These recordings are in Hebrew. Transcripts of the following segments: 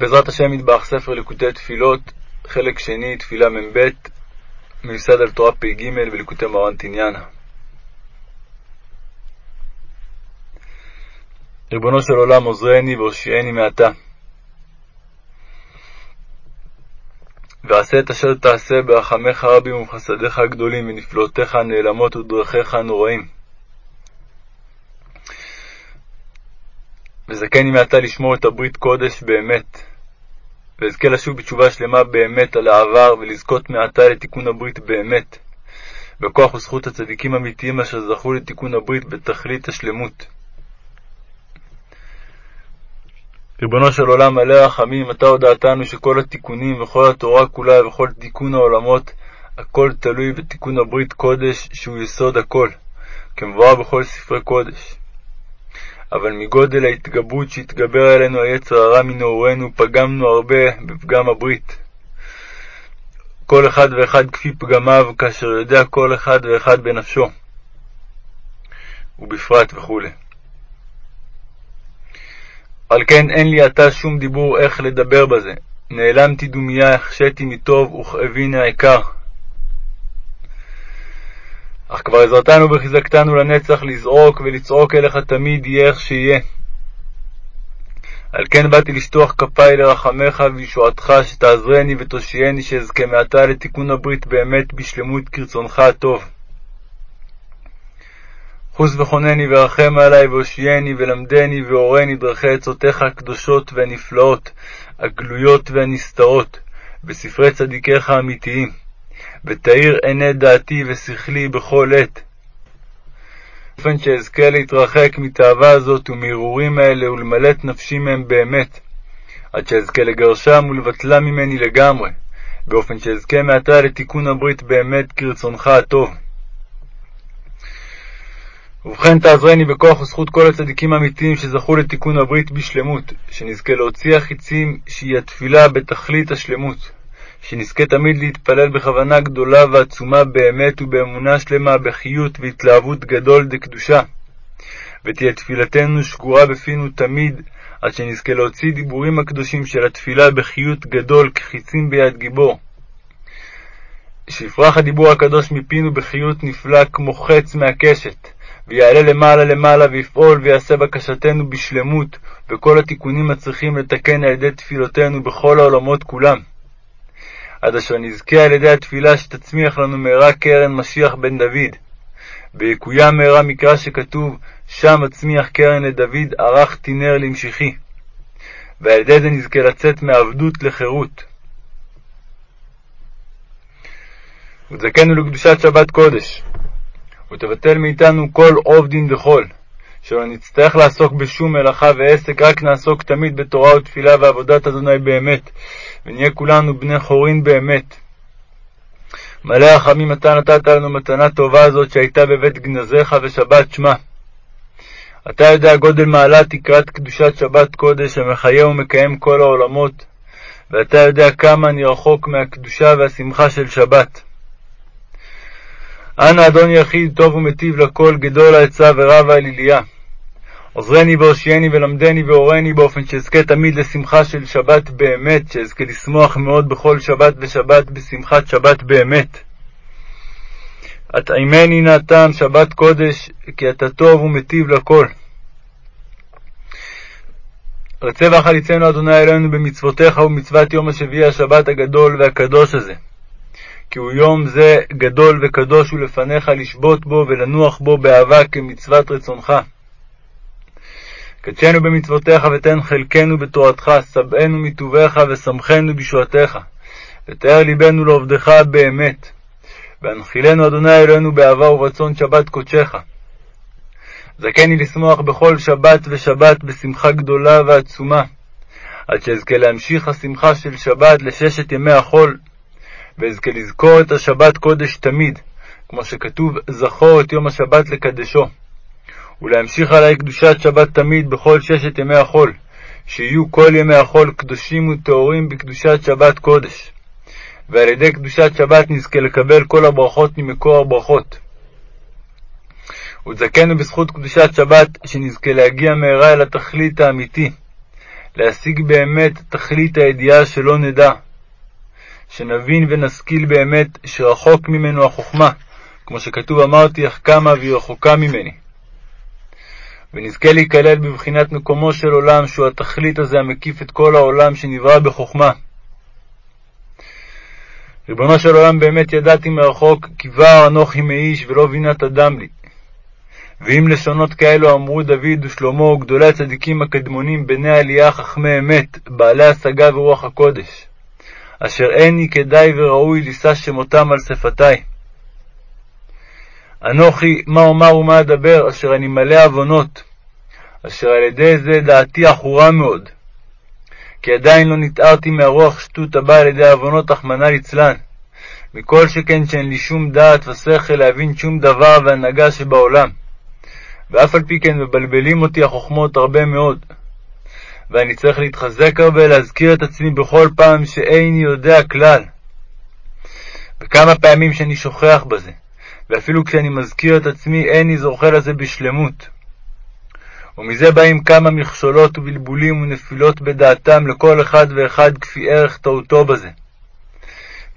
בעזרת השם יתברך ספר ליקוטי תפילות, חלק שני, תפילה מ"ב, מיוסד על תורה פ"ג בליקוטי מרן תניאנה. ריבונו של עולם, עוזרני והושיעני מעתה. ועשה את אשר תעשה ברחמך רבים ובחסדיך הגדולים ונפלאותיך הנעלמות ודרכיך הנוראים. וזכני מעתה לשמור את הברית קודש באמת, ואזכה לשוב בתשובה שלמה באמת על העבר, ולזכות מעתה לתיקון הברית באמת, בכוח וזכות הצדיקים האמיתיים אשר זכו לתיקון הברית בתכלית השלמות. ריבונו של עולם מלא רחמים, אתה הודעתנו שכל התיקונים וכל התורה כולה וכל תיקון העולמות, הכל תלוי בתיקון הברית קודש, שהוא יסוד הכל, כמבואר בכל ספרי קודש. אבל מגודל ההתגברות שהתגבר עלינו היצר הרע מנעורינו, פגמנו הרבה בפגם הברית. כל אחד ואחד כפי פגמיו, כאשר יודע כל אחד ואחד בנפשו, ובפרט וכו'. על כן אין לי עתה שום דיבור איך לדבר בזה. נעלמתי דומיה, החשיתי מטוב, וכאביני העיקר. אך כבר עזרתנו וחיזקתנו לנצח לזעוק ולצעוק אליך תמיד יהיה איך שיהיה. על כן באתי לשטוח כפיי לרחמך וישועתך, שתעזרני ותושייני, שאזכה מעתה לתיקון הברית באמת בשלמות כרצונך הטוב. חוס וחונני ורחם עלי והושיעני ולמדני והורני דרכי עצותיך הקדושות והנפלאות, הגלויות והנסתרות, בספרי צדיקיך האמיתיים. ותאיר עיני דעתי ושכלי בכל עת. באופן שאזכה להתרחק מתאווה הזאת ומהרהורים האלה ולמלא את נפשי מהם באמת, עד שאזכה לגרשם ולבטלם ממני לגמרי, באופן שאזכה מעתה לתיקון הברית באמת כרצונך הטוב. ובכן תעזרני בכוח וזכות כל הצדיקים האמיתיים שזכו לתיקון הברית בשלמות, שנזכה להוציא החיצים שהיא התפילה בתכלית השלמות. שנזכה תמיד להתפלל בכוונה גדולה ועצומה באמת ובאמונה שלמה, בחיות והתלהבות גדול דקדושה. ותהיה תפילתנו שגורה בפינו תמיד, עד שנזכה להוציא דיבורים הקדושים של התפילה בחיות גדול כחיצים ביד גיבור. שיפרח הדיבור הקדוש מפינו בחיות נפלא כמו חץ מהקשת, ויעלה למעלה למעלה ויפעול ויעשה בקשתנו בשלמות, וכל התיקונים הצריכים לתקן על ידי תפילותינו בכל העולמות כולם. עד אשר נזכה על ידי התפילה שתצמיח לנו מהרה קרן משיח בן דוד. ויקוים מהרה מקרא שכתוב, שם אצמיח קרן לדוד, ערכתי נר למשיחי. ועל ידי זה נזכה לצאת מעבדות לחירות. וזכנו לקדושת שבת קודש, ותבטל מאיתנו כל עובדין דחול, שלא נצטרך לעסוק בשום מלאכה ועסק, רק נעסוק תמיד בתורה ותפילה ועבודת אדוני באמת, ונהיה כולנו בני חורין באמת. מלא רחמים אתה נתת לנו מתנה טובה הזאת שהייתה בבית גנזיך ושבת שמה. אתה יודע גודל מעלה תקרת קדושת שבת קודש המחיה ומקיים כל העולמות, ואתה יודע כמה אני רחוק מהקדושה והשמחה של שבת. אנא אדון יחיד טוב ומיטיב לכל, גדול העצה ורב האליליה. עוזרני והושיעני ולמדני והורני באופן שאזכה תמיד לשמחה של שבת באמת, שאזכה לשמוח מאוד בכל שבת ושבת בשמחת שבת באמת. אטעימני נא טעם שבת קודש, כי אתה טוב ומיטיב לכל. רצה וחליצנו אדוני אלוהינו במצוותיך ובמצוות יום השביעי השבת הגדול והקדוש הזה. כי הוא יום זה גדול וקדוש הוא לפניך לשבות בו ולנוח בו באהבה כמצוות רצונך. קדשנו במצוותיך ותן חלקנו בתורתך, שבענו מטובך ושמחנו בישועתך, ותאר ליבנו לעובדך באמת. והנחילנו אדוני אלוהינו באהבה וברצון שבת קודשך. זכני לשמוח בכל שבת ושבת בשמחה גדולה ועצומה, עד שאזכה להמשיך השמחה של שבת לששת ימי החול, ואזכה לזכור את השבת קודש תמיד, כמו שכתוב זכור את יום השבת לקדשו. ולהמשיך עלי קדושת שבת תמיד בכל ששת ימי החול, שיהיו כל ימי החול קדושים וטהורים בקדושת שבת קודש. ועל ידי קדושת שבת נזכה לקבל כל הברכות ממקור הברכות. ותזכנו בזכות קדושת שבת, שנזכה להגיע מהרה אל התכלית האמיתי, להשיג באמת תכלית הידיעה שלא נדע, שנבין ונשכיל באמת שרחוק ממנו החוכמה, כמו שכתוב אמרתי, אך כמה והיא רחוקה ממני. ונזכה להיכלל בבחינת מקומו של עולם, שהוא התכלית הזה המקיף את כל העולם שנברא בחוכמה. ריבונו של עולם, באמת ידעתי מרחוק, כי כבר אנוכי מאיש ולא בינת אדם לי. ואם לשונות כאלו אמרו דוד ושלמה וגדולי הצדיקים הקדמונים בני עלייה חכמי אמת, בעלי השגה ורוח הקודש, אשר אין היא כדאי וראוי לישא שמותם על שפתי. אנוכי, מה אומר ומה אדבר, אשר אני מלא עוונות, אשר על ידי זה דעתי עכורה מאוד. כי עדיין לא נתארתי מהרוח שטות הבאה על ידי עוונות, רחמנא ליצלן. מכל שכן שאין לי שום דעת ושכל להבין שום דבר והנהגה שבעולם. ואף על פי כן מבלבלים אותי החוכמות הרבה מאוד. ואני צריך להתחזק הרבה, להזכיר את עצמי בכל פעם שאיני יודע כלל. וכמה פעמים שאני שוכח בזה, ואפילו כשאני מזכיר את עצמי, איני זוכה לזה בשלמות. ומזה באים כמה מכשולות ובלבולים ונפילות בדעתם לכל אחד ואחד כפי ערך טעותו בזה.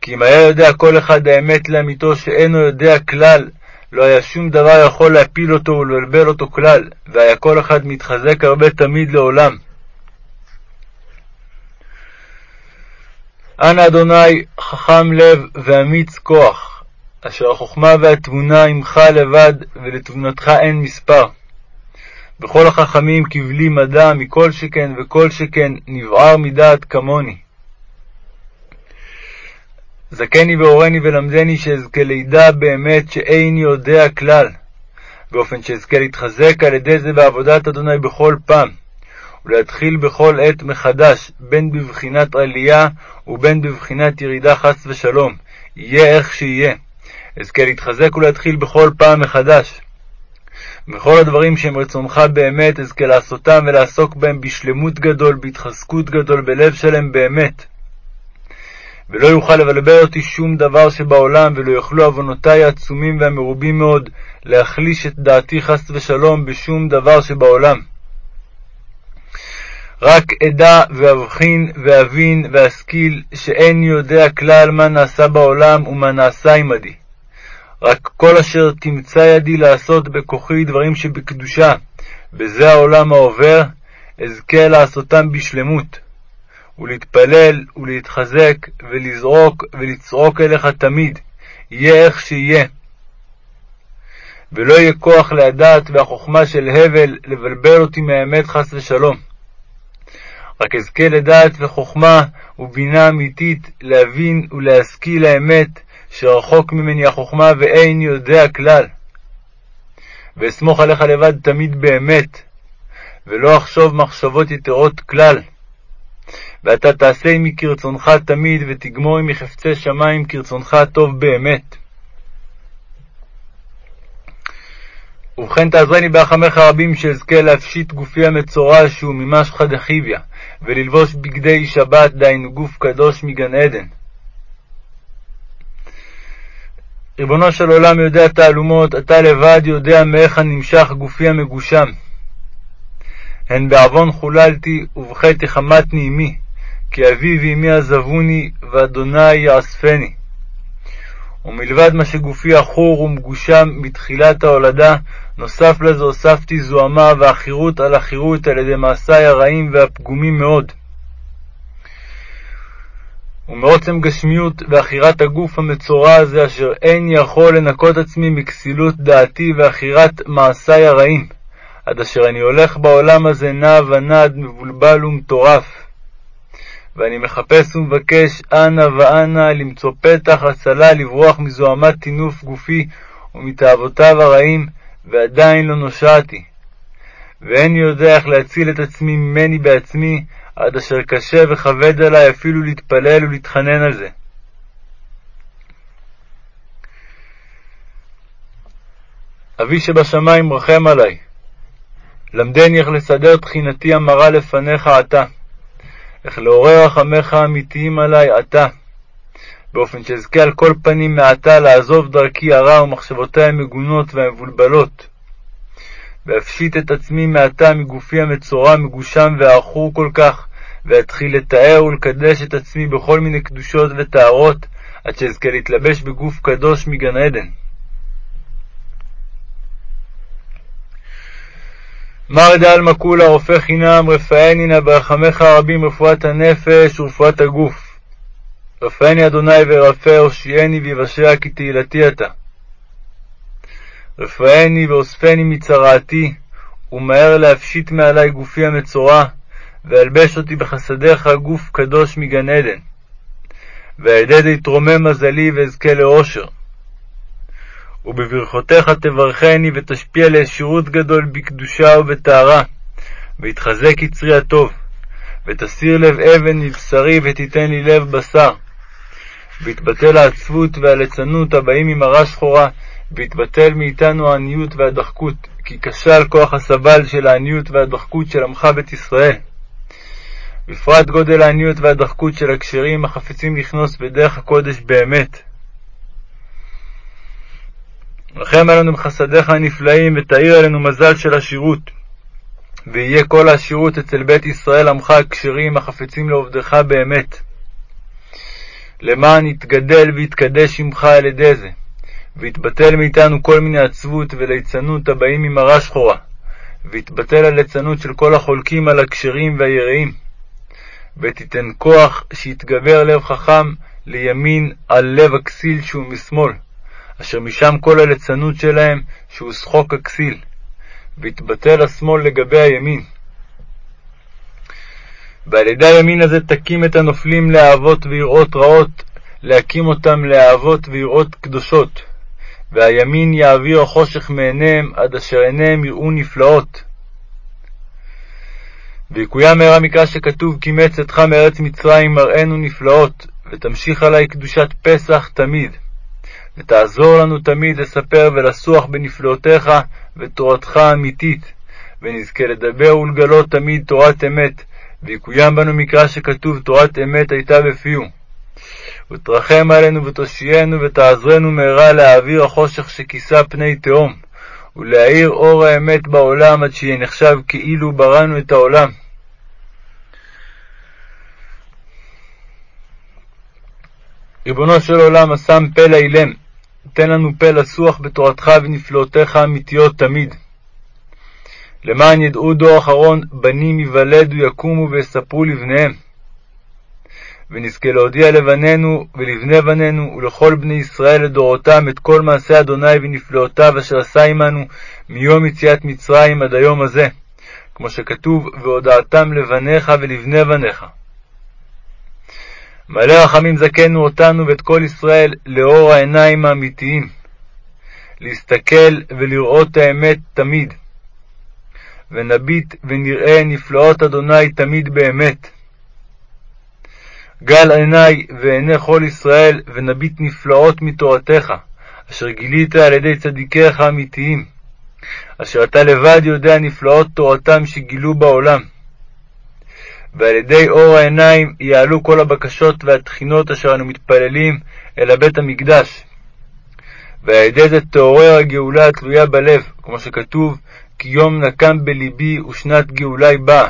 כי אם היה יודע כל אחד האמת לאמיתו שאינו יודע כלל, לא היה שום דבר יכול להפיל אותו ולבלבל אותו כלל, והיה כל אחד מתחזק הרבה תמיד לעולם. אנא אדוני חכם לב ואמיץ כוח, אשר החוכמה והתבונה עמך לבד, ולתבונתך אין מספר. וכל החכמים כבלי מדע מכל שכן וכל שכן נבער מדעת כמוני. זכני והורני ולמדני שאזכה לידע באמת שאיני יודע כלל, באופן שאזכה להתחזק על ידי זה בעבודת אדוני בכל פעם, ולהתחיל בכל עת מחדש, בין בבחינת עלייה ובין בבחינת ירידה חס ושלום, יהיה איך שיהיה. אזכה להתחזק ולהתחיל בכל פעם מחדש. וכל הדברים שהם רצונך באמת, אזכה לעשותם ולעסוק בהם בשלמות גדול, בהתחזקות גדול, בלב שלם באמת. ולא יוכל לבלבל אותי שום דבר שבעולם, ולא יוכלו עוונותי העצומים והמרובים מאוד להחליש את דעתי חס ושלום בשום דבר שבעולם. רק אדע ואבחין ואבין ואשכיל שאין יודע כלל מה נעשה בעולם ומה נעשה עמדי. רק כל אשר תמצא ידי לעשות בכוחי דברים שבקדושה, בזה העולם העובר, אזכה לעשותם בשלמות. ולהתפלל ולהתחזק ולזרוק ולצעוק אליך תמיד, יהיה איך שיהיה. ולא יהיה כוח לדעת והחוכמה של הבל לבלבל אותי מהאמת חס ושלום. רק אזכה לדעת וחוכמה ובינה אמיתית להבין ולהשכיל האמת שרחוק ממני החוכמה ואין יודע כלל. ואסמוך עליך לבד תמיד באמת, ולא אחשוב מחשבות יתרות כלל. ואתה תעשה עמי כרצונך תמיד, ותגמור עמי חפצי שמים כרצונך הטוב באמת. ובכן תעזרני בהחמך רבים שאזכה להפשיט גופי המצורע שהוא ממשחא דחיביא, וללבוש בגדי שבת, דהיינו גוף קדוש מגן עדן. ריבונו של עולם יודע תעלומות, אתה לבד יודע מאיך נמשך גופי המגושם. הן בעוון חוללתי, ובחטא חמתני עמי, כי אבי ואמי עזבוני, ואדוני יאספני. ומלבד מה שגופי עכור ומגושם מתחילת ההולדה, נוסף לזה הוספתי זוהמה ועכירות על עכירות על ידי מעשיי הרעים והפגומים מאוד. ומעוצם גשמיות ועכירת הגוף המצורע הזה, אשר אין יכול לנקות עצמי מכסילות דעתי ועכירת מעשיי הרעים, עד אשר אני הולך בעולם הזה נע ונד, מבולבל ומטורף. ואני מחפש ומבקש אנה ואנה למצוא פתח הצלה לברוח מזוהמת טינוף גופי ומתאוותיו הרעים, ועדיין לא נושעתי. ואיני יודע איך להציל את עצמי ממני בעצמי, עד אשר קשה וכבד עלי אפילו להתפלל ולהתחנן על זה. אבי שבשמיים רחם עלי, למדני איך לסדר תחינתי המרה לפניך עתה, איך לעורר רחמך האמיתיים עלי עתה, באופן שאזכה על כל פנים מעתה לעזוב דרכי הרע ומחשבותי המגונות והמבולבלות, ואפשיט את עצמי מעתה מגופי המצורע, מגושם ועכור כל כך, ואתחיל לתאר ולקדש את עצמי בכל מיני קדושות וטהרות, עד שאזכה להתלבש בגוף קדוש מגן עדן. מר דעלמא כולה רופא חינם, רפאני נא ברחמך הרבים רפואת הנפש ורפואת הגוף. רפאני אדוני ורפא, הושיעני ויבשע כי תהילתי אתה. רפאני ואוספני מצרעתי, ומהר להפשיט מעלי גופי המצורע, ואלבש אותי בחסדיך גוף קדוש מגן עדן. ועל יתרומם מזלי ואזכה לאושר. ובברכותיך תברכני ותשפיע לי שירות גדול בקדושה ובטהרה, ויתחזק יצרי הטוב, ותסיר לב אבן מבשרי ותיתן לי לב בשר. ויתבטל העצבות והליצנות הבאים הרע שחורה, ויתבטל מאיתנו העניות והדחקות, כי כשל כוח הסבל של העניות והדחקות של עמך בית ישראל. בפרט גודל העניות והדחקות של הכשרים החפצים לכנוס בדרך הקודש באמת. רחם עלינו בחסדיך הנפלאים, ותאיר עלינו מזל של עשירות. ויהיה כל העשירות אצל בית ישראל עמך הכשרים החפצים לעובדך באמת. למען יתגדל ויתקדש עמך על ידי זה, ויתבטל מאיתנו כל מיני עצבות וליצנות הבאים ממראה שחורה, ויתבטל הליצנות של כל החולקים על הכשרים והיראים, ותיתן כוח שיתגבר לב חכם לימין על לב הכסיל שהוא משמאל, אשר משם כל הליצנות שלהם שהוא שחוק הכסיל, ויתבטל השמאל לגבי הימין. ועל ידי הימין הזה תקים את הנופלים לאהבות ויראות רעות, להקים אותם לאהבות ויראות קדושות. והימין יעביר החושך מעיניהם, עד אשר עיניהם יראו נפלאות. ויקוים מהרה מקרא שכתוב כי מצאתך מארץ מצרים מראינו נפלאות, ותמשיך עלי קדושת פסח תמיד. ותעזור לנו תמיד לספר ולסוח בנפלאותיך ותורתך האמיתית, ונזכה לדבר ולגלות תמיד תורת אמת, ויקוים בנו מקרא שכתוב תורת אמת הייתה בפיהו. ותרחם עלינו ותושיענו ותעזרנו מהרה להעביר החושך שכיסה פני תהום, ולהאיר אור האמת בעולם עד שיהיה נחשב כאילו בראנו את העולם. ריבונו של עולם, השם פה לאילם, תן לנו פה לסוח בתורתך ונפלאותיך האמיתיות תמיד. למען ידעו דור אחרון, בנים ייוולדו יקומו ויספרו לבניהם. ונזכה להודיע לבנינו ולבני בנינו ולכל בני ישראל לדורותם את כל מעשי אדוני ונפלאותיו אשר עשה עמנו מיום יציאת מצרים עד היום הזה, כמו שכתוב, והודעתם לבניך ולבני בניך. מלא רחמים זכנו אותנו ואת כל ישראל לאור העיניים האמיתיים, להסתכל ולראות האמת תמיד, ונביט ונראה נפלאות אדוני תמיד באמת. גל עיני ועיני כל ישראל, ונביט נפלאות מתורתך, אשר גילית על ידי צדיקיך האמיתיים, אשר אתה לבד יודע נפלאות תורתם שגילו בעולם. ועל ידי אור העיניים יעלו כל הבקשות והתחינות אשר אנו מתפללים אל הבית המקדש. ועל ידי זה תעורר הגאולה התלויה בלב, כמו שכתוב, כי יום נקם בלבי ושנת גאולי באה.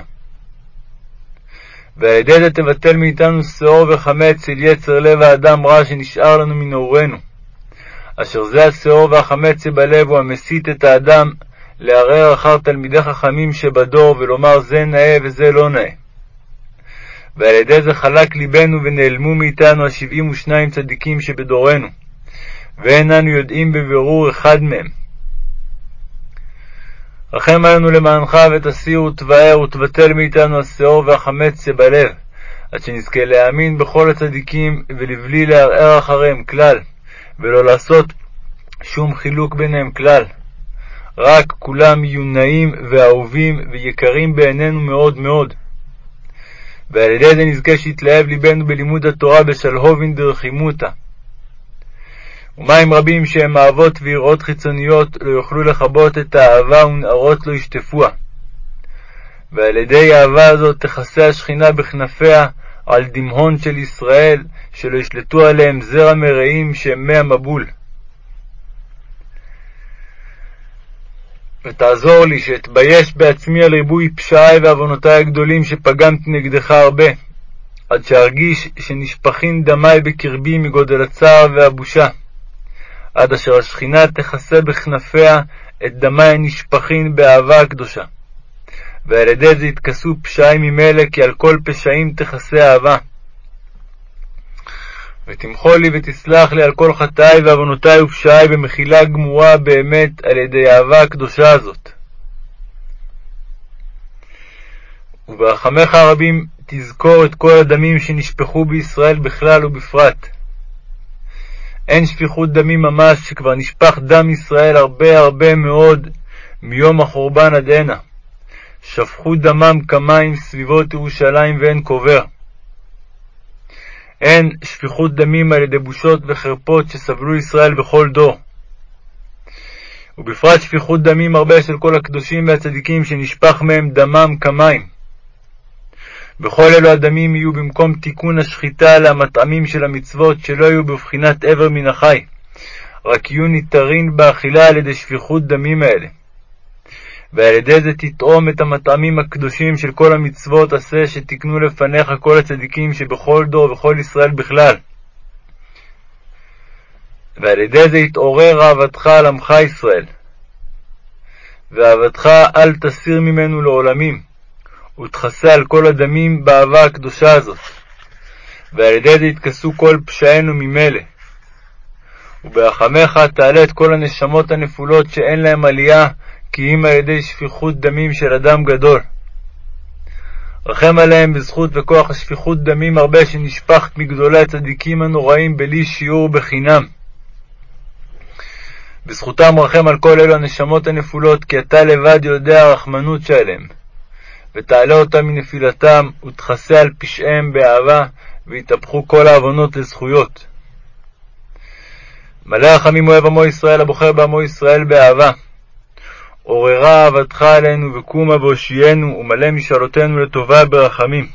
ועל ידי זה תבטל מאיתנו שאור וחמץ אל יצר לב האדם רע שנשאר לנו מנעורינו. אשר זה השאור והחמץ שבלב הוא המסית את האדם לערער אחר תלמידי חכמים שבדור ולומר זה נאה וזה לא נאה. ועל ידי זה חלק ליבנו ונעלמו מאיתנו השבעים ושניים צדיקים שבדורנו, ואין אנו יודעים בבירור אחד מהם. רחם עלינו למענך ותסיר ותבאר ותבטל מאיתנו השאור והחמץ שבלב, עד שנזכה להאמין בכל הצדיקים ולבלי לערער אחריהם כלל, ולא לעשות שום חילוק ביניהם כלל. רק כולם יהיו נעים ואהובים ויקרים בעינינו מאוד מאוד. ועל ידי זה נזכה שיתלהב ליבנו בלימוד התורה בשלהובין דרחימותא. ומים רבים שהם אהבות ויראות חיצוניות לא יוכלו לכבות את האהבה ונערות לא ישטפוה. ועל ידי האהבה הזאת תכסה השכינה בכנפיה על דמהון של ישראל, שלא ישלטו עליהם זרע מרעים שהם מי המבול. ותעזור לי שאתבייש בעצמי על ריבוי פשעי ועוונותי הגדולים שפגמתי נגדך הרבה, עד שארגיש שנשפכין דמי בקרבי מגודל הצער והבושה, עד אשר השכינה תכסה בכנפיה את דמי הנשפכין באהבה הקדושה. ועל ידי זה יתכסו פשעים ממילא, כי על כל פשעים תכסה אהבה. ותמחול לי ותסלח לי על כל חטאי ועוונותי ופשעי במחילה גמורה באמת על ידי האהבה הקדושה הזאת. וברחמך הרבים תזכור את כל הדמים שנשפכו בישראל בכלל ובפרט. אין שפיכות דמים ממש, שכבר נשפך דם ישראל הרבה הרבה מאוד מיום החורבן עד הנה. שפכו דמם כמים סביבות ירושלים ואין קובר. אין שפיכות דמים על ידי בושות וחרפות שסבלו ישראל בכל דור. ובפרט שפיכות דמים הרבה של כל הקדושים והצדיקים שנשפך מהם דמם כמים. וכל אלו הדמים יהיו במקום תיקון השחיטה למטעמים של המצוות שלא יהיו בבחינת עבר מן החי, רק יהיו ניתרין באכילה על ידי שפיכות דמים האלה. ועל ידי זה תטעום את המטעמים הקדושים של כל המצוות עשה שתקנו לפניך כל הצדיקים שבכל דור וכל ישראל בכלל. ועל ידי זה יתעורר אהבתך על עמך ישראל. ואהבתך אל תסיר ממנו לעולמים, ותכסה על כל הדמים באהבה הקדושה הזאת. ועל ידי זה יתכסו כל פשעינו ממילא. וברחמך תעלה את כל הנשמות הנפולות שאין להם עלייה כי אם על ידי שפיכות דמים של אדם גדול. רחם עליהם בזכות וכוח השפיכות דמים הרבה שנשפכת מגדולי הצדיקים הנוראים בלי שיעור בחינם. בזכותם רחם על כל אלו הנשמות הנפולות, כי אתה לבד יודע הרחמנות שעליהם. ותעלה אותם מנפילתם, ותכסה על פשעיהם באהבה, ויתהפכו כל העוונות לזכויות. מלא רחמים אוהב עמו ישראל, הבוחר בעמו ישראל באהבה. עוררה אהבתך עלינו, וקומה והושיענו, ומלא משאלותינו לטובה ברחמים.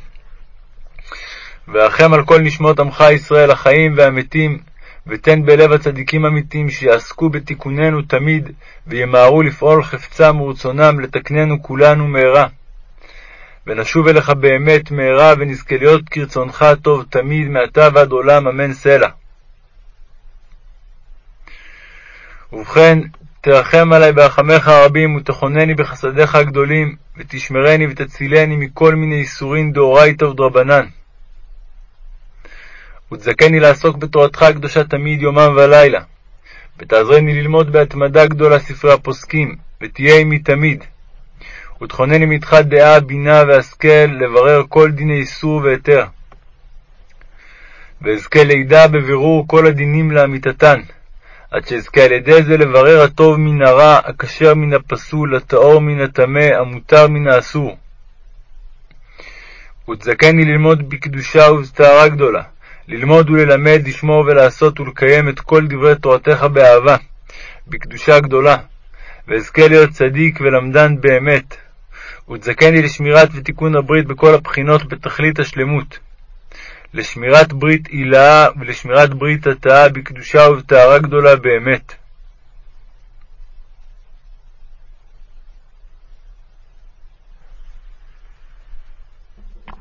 ורחם על כל נשמות עמך ישראל החיים והמתים, ותן בלב הצדיקים האמיתיים שיעסקו בתיקוננו תמיד, וימהרו לפעול חפצם ורצונם לתקננו כולנו מהרה. ונשוב אליך באמת מהרה, ונזכה להיות כרצונך הטוב תמיד, מעתה ועד עולם, אמן סלע. ובכן, תרחם עלי ברחמך הרבים, ותכונני בחסדיך הגדולים, ותשמרני ותצילני מכל מיני איסורין דאורייתא ודרבנן. ותזכני לעסוק בתורתך הקדושה תמיד יומם ולילה, ותעזרני ללמוד בהתמדה גדולה ספרי הפוסקים, ותהיה עמי תמיד. ותכונני מתך דעה, בינה והשכל, לברר כל דיני איסור והיתר. ואזכה לידע בבירור כל הדינים לאמיתתן. עד שאזכה על ידי זה לברר הטוב מן הרע, הכשר מן הפסול, הטהור מן הטמא, המותר מן האסור. ותזכני ללמוד בקדושה ובטהרה גדולה, ללמוד וללמד, לשמור ולעשות ולקיים את כל דברי תורתך באהבה, בקדושה גדולה, ואזכה להיות צדיק ולמדן באמת. ותזכני לשמירת ותיקון הברית בכל הבחינות בתכלית השלמות. לשמירת ברית עילאה ולשמירת ברית התאה בקדושה ובטהרה גדולה באמת.